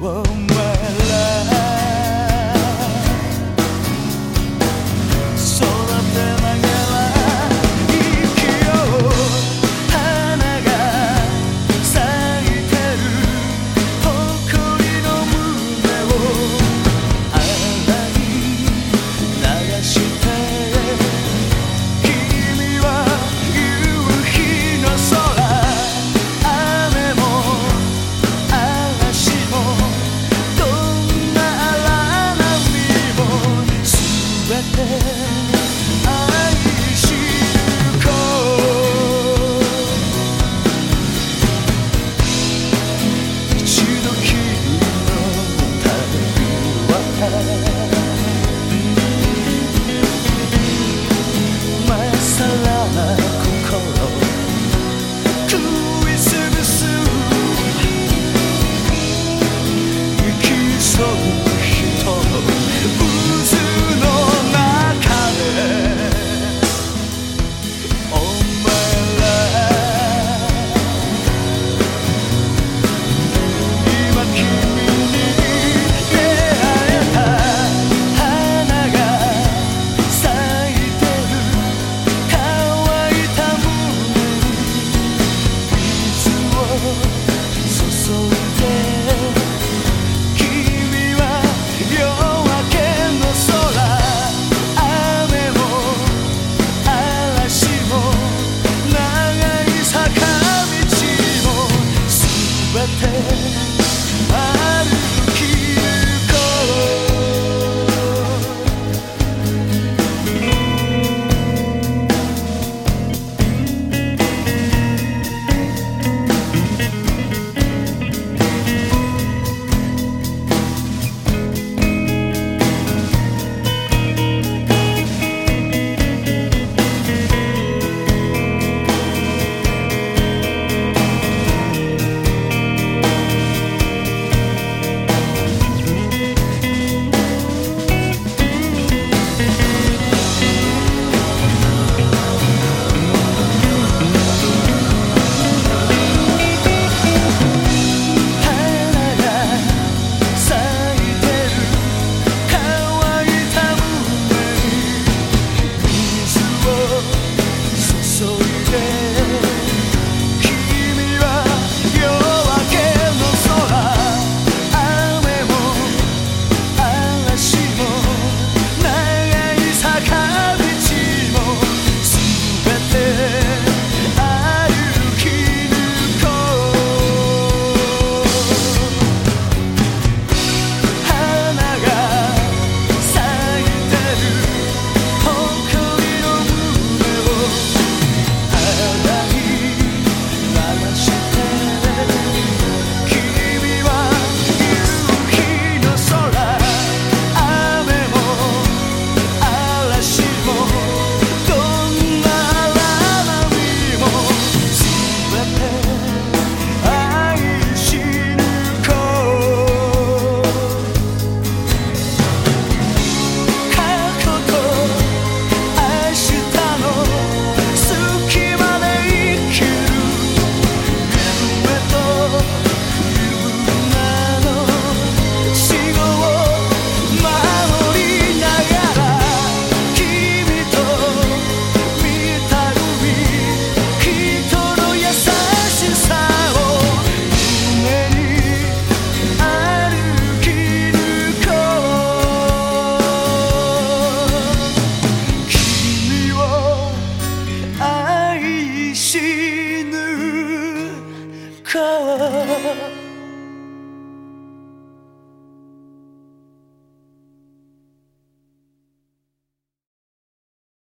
Whoa. て刻